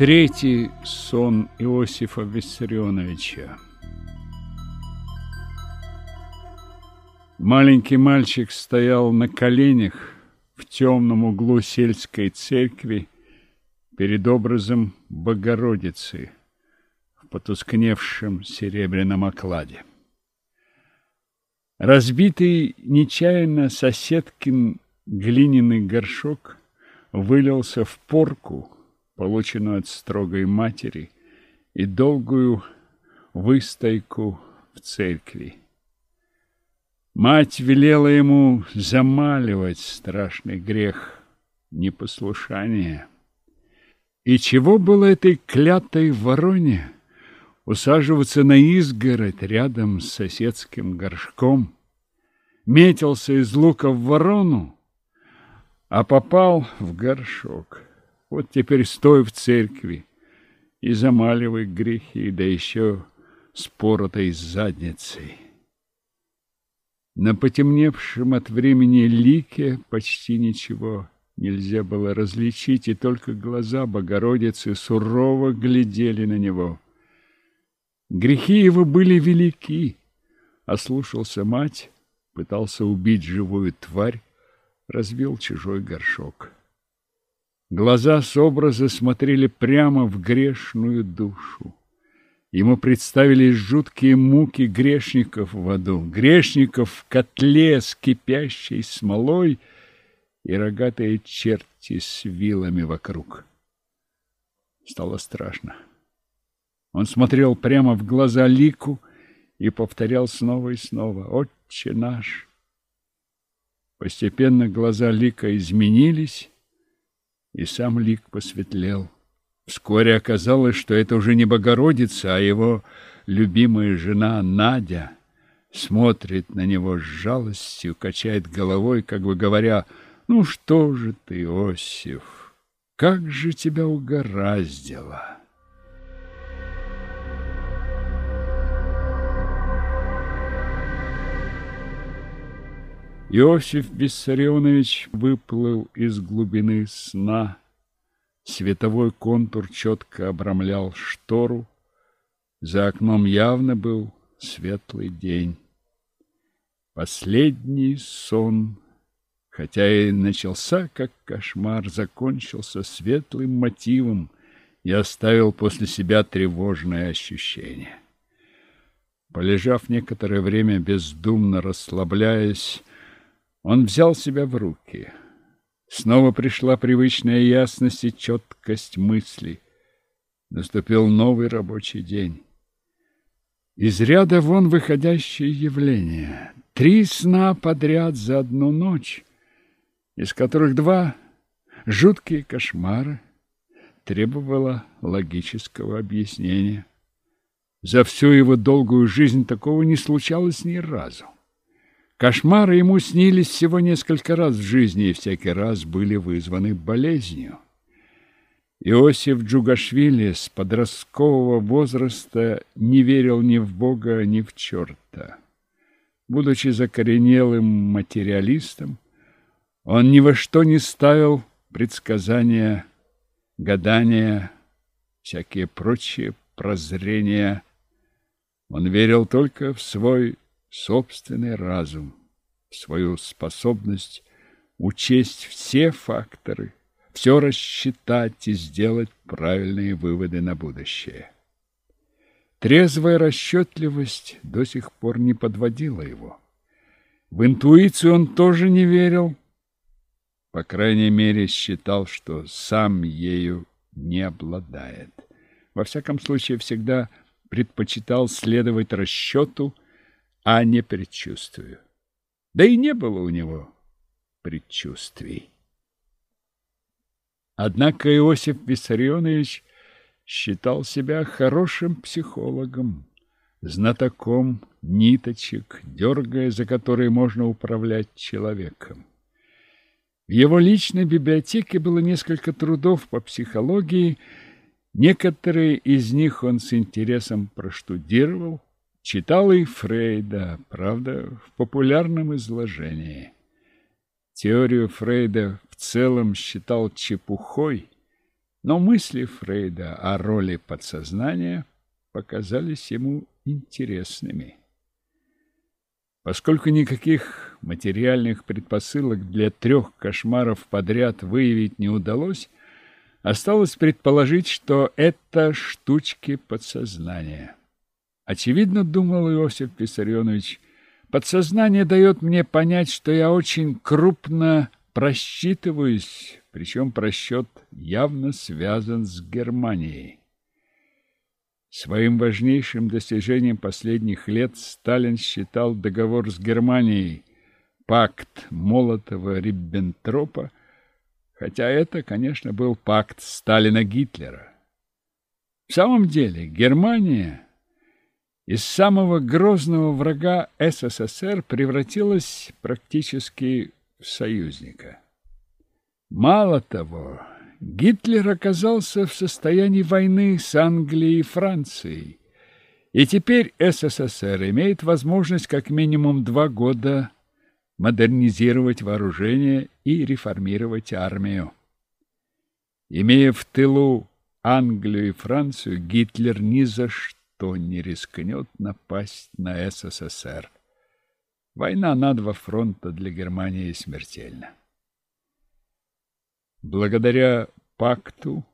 Третий сон Иосифа Виссарионовича. Маленький мальчик стоял на коленях в темном углу сельской церкви перед образом Богородицы в потускневшем серебряном окладе. Разбитый нечаянно соседкин глиняный горшок вылился в порку, полученную от строгой матери, и долгую выстойку в церкви. Мать велела ему замаливать страшный грех непослушания. И чего было этой клятой вороне усаживаться на изгородь рядом с соседским горшком? Метился из лука в ворону, а попал в горшок. Вот теперь стой в церкви и замаливай грехи, да еще с поротой задницей. На потемневшем от времени лике почти ничего нельзя было различить, и только глаза Богородицы сурово глядели на него. Грехи его были велики, ослушался мать, пытался убить живую тварь, разбил чужой горшок. Глаза с образа смотрели прямо в грешную душу. Ему представились жуткие муки грешников в аду, грешников в котле с кипящей смолой и рогатые черти с вилами вокруг. Стало страшно. Он смотрел прямо в глаза Лику и повторял снова и снова «Отче наш!». Постепенно глаза Лика изменились, и сам Лик посветлел. Вскоре оказалось, что это уже не Богородица, а его любимая жена Надя смотрит на него с жалостью, качает головой, как бы говоря, «Ну что же ты, Осиф, как же тебя угораздило!» Иосиф Виссарионович выплыл из глубины сна, Световой контур четко обрамлял штору. За окном явно был светлый день. Последний сон, хотя и начался как кошмар, закончился светлым мотивом и оставил после себя тревожное ощущение. Полежав некоторое время бездумно расслабляясь, он взял себя в руки — Снова пришла привычная ясность и четкость мысли. Наступил новый рабочий день. Из ряда вон выходящее явление. Три сна подряд за одну ночь, из которых два — жуткие кошмары, требовало логического объяснения. За всю его долгую жизнь такого не случалось ни разу. Кошмары ему снились всего несколько раз в жизни и всякий раз были вызваны болезнью. Иосиф Джугашвили с подросткового возраста не верил ни в Бога, ни в черта. Будучи закоренелым материалистом, он ни во что не ставил предсказания, гадания, всякие прочие прозрения. Он верил только в свой собственный разум, свою способность учесть все факторы, все рассчитать и сделать правильные выводы на будущее. Трезвая расчетливость до сих пор не подводила его. В интуицию он тоже не верил, по крайней мере считал, что сам ею не обладает. Во всяком случае, всегда предпочитал следовать расчету а не предчувствию. Да и не было у него предчувствий. Однако Иосиф Виссарионович считал себя хорошим психологом, знатоком ниточек, дергая, за которые можно управлять человеком. В его личной библиотеке было несколько трудов по психологии, некоторые из них он с интересом проштудировал, Читал и Фрейда, правда, в популярном изложении. Теорию Фрейда в целом считал чепухой, Но мысли Фрейда о роли подсознания показались ему интересными. Поскольку никаких материальных предпосылок для трех кошмаров подряд выявить не удалось, осталось предположить, что это штучки подсознания. Очевидно, думал Иосиф Виссарионович, подсознание дает мне понять, что я очень крупно просчитываюсь, причем просчет явно связан с Германией. Своим важнейшим достижением последних лет Сталин считал договор с Германией, пакт Молотова-Риббентропа, хотя это, конечно, был пакт Сталина-Гитлера. В самом деле Германия из самого грозного врага СССР превратилась практически в союзника. Мало того, Гитлер оказался в состоянии войны с Англией и Францией, и теперь СССР имеет возможность как минимум два года модернизировать вооружение и реформировать армию. Имея в тылу Англию и Францию, Гитлер ни за что не рискнет напасть на СССР. Война на два фронта для Германии смертельна. Благодаря пакту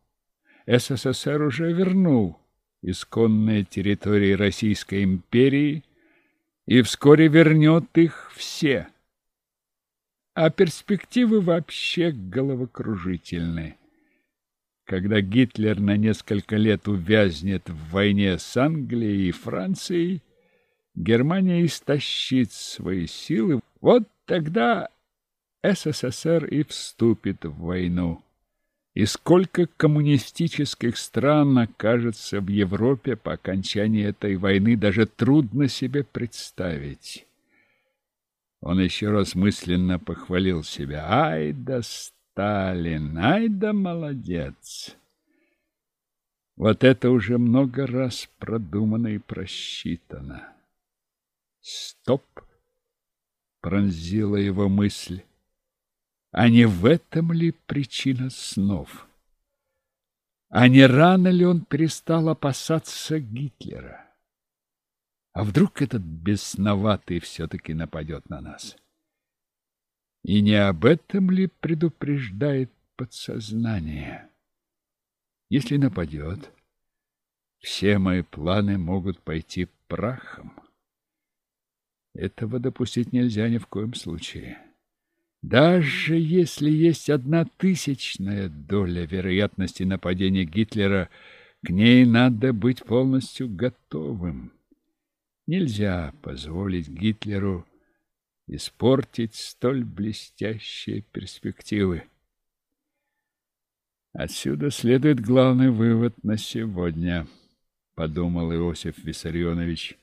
СССР уже вернул исконные территории Российской империи и вскоре вернет их все. А перспективы вообще головокружительны. Когда Гитлер на несколько лет увязнет в войне с Англией и Францией, Германия истощит свои силы, вот тогда СССР и вступит в войну. И сколько коммунистических стран окажется в Европе по окончании этой войны, даже трудно себе представить. Он еще раз мысленно похвалил себя. Ай да Сталин, ай да молодец! Вот это уже много раз продумано и просчитано. Стоп! Пронзила его мысль. А не в этом ли причина снов? А не рано ли он перестал опасаться Гитлера? А вдруг этот бесноватый все-таки нападет на нас? И не об этом ли предупреждает подсознание? Если нападет, все мои планы могут пойти прахом. Этого допустить нельзя ни в коем случае. Даже если есть одна тысячная доля вероятности нападения Гитлера, к ней надо быть полностью готовым. Нельзя позволить Гитлеру испортить столь блестящие перспективы. Отсюда следует главный вывод на сегодня, подумал Иосиф Виссарионович.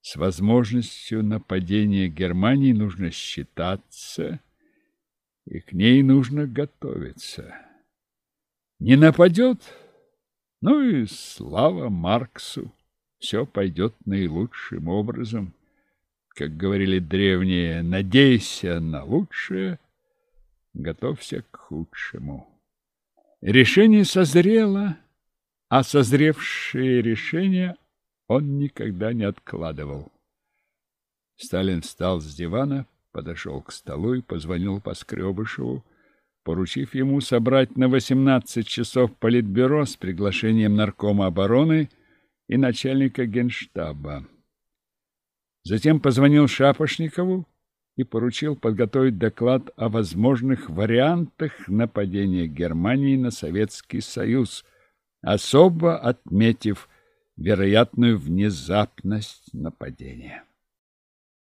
С возможностью нападения Германии нужно считаться и к ней нужно готовиться. Не нападет, ну и слава Марксу, все пойдет наилучшим образом. Как говорили древние, надейся на лучшее, готовься к худшему. Решение созрело, а созревшие решения он никогда не откладывал. Сталин встал с дивана, подошел к столу и позвонил Поскребышеву, поручив ему собрать на 18 часов политбюро с приглашением наркома обороны и начальника генштаба. Затем позвонил Шапошникову и поручил подготовить доклад о возможных вариантах нападения Германии на Советский Союз, особо отметив вероятную внезапность нападения.